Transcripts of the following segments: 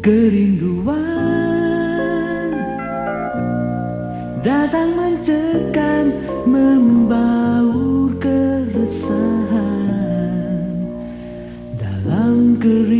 Kerinduan datang mencekam membaur keresahan dalam kerinduan.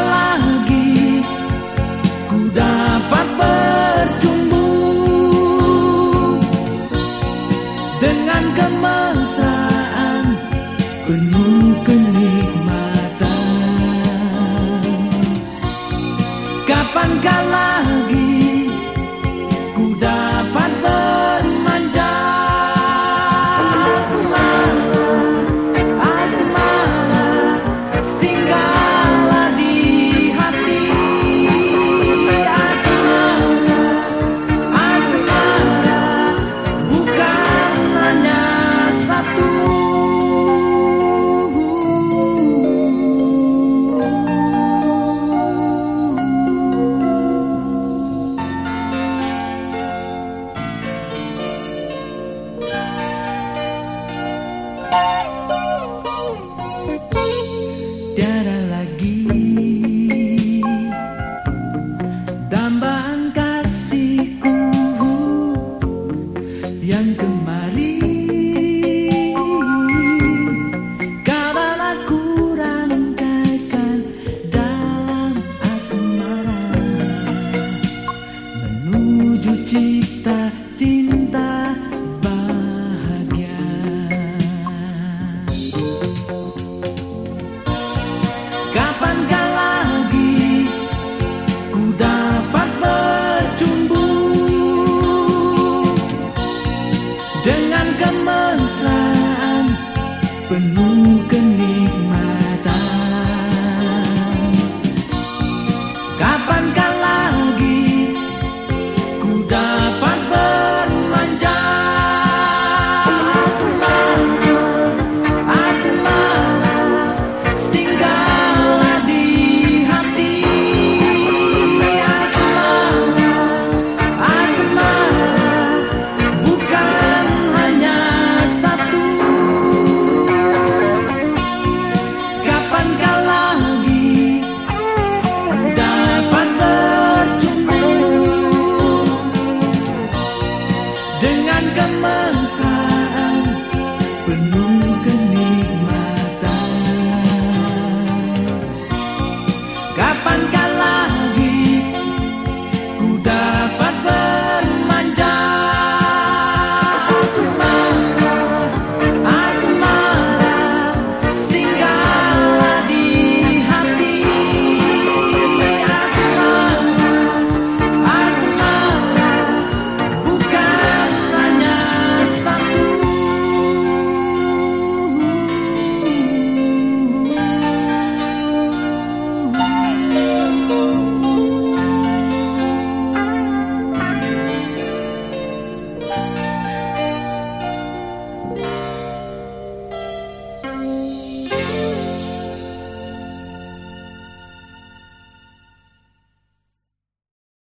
Kapankah lagi lagi. Dambaan kasihku yang kemarin karena aku rangkaikan dalam asmara. Menuju cinta open moon.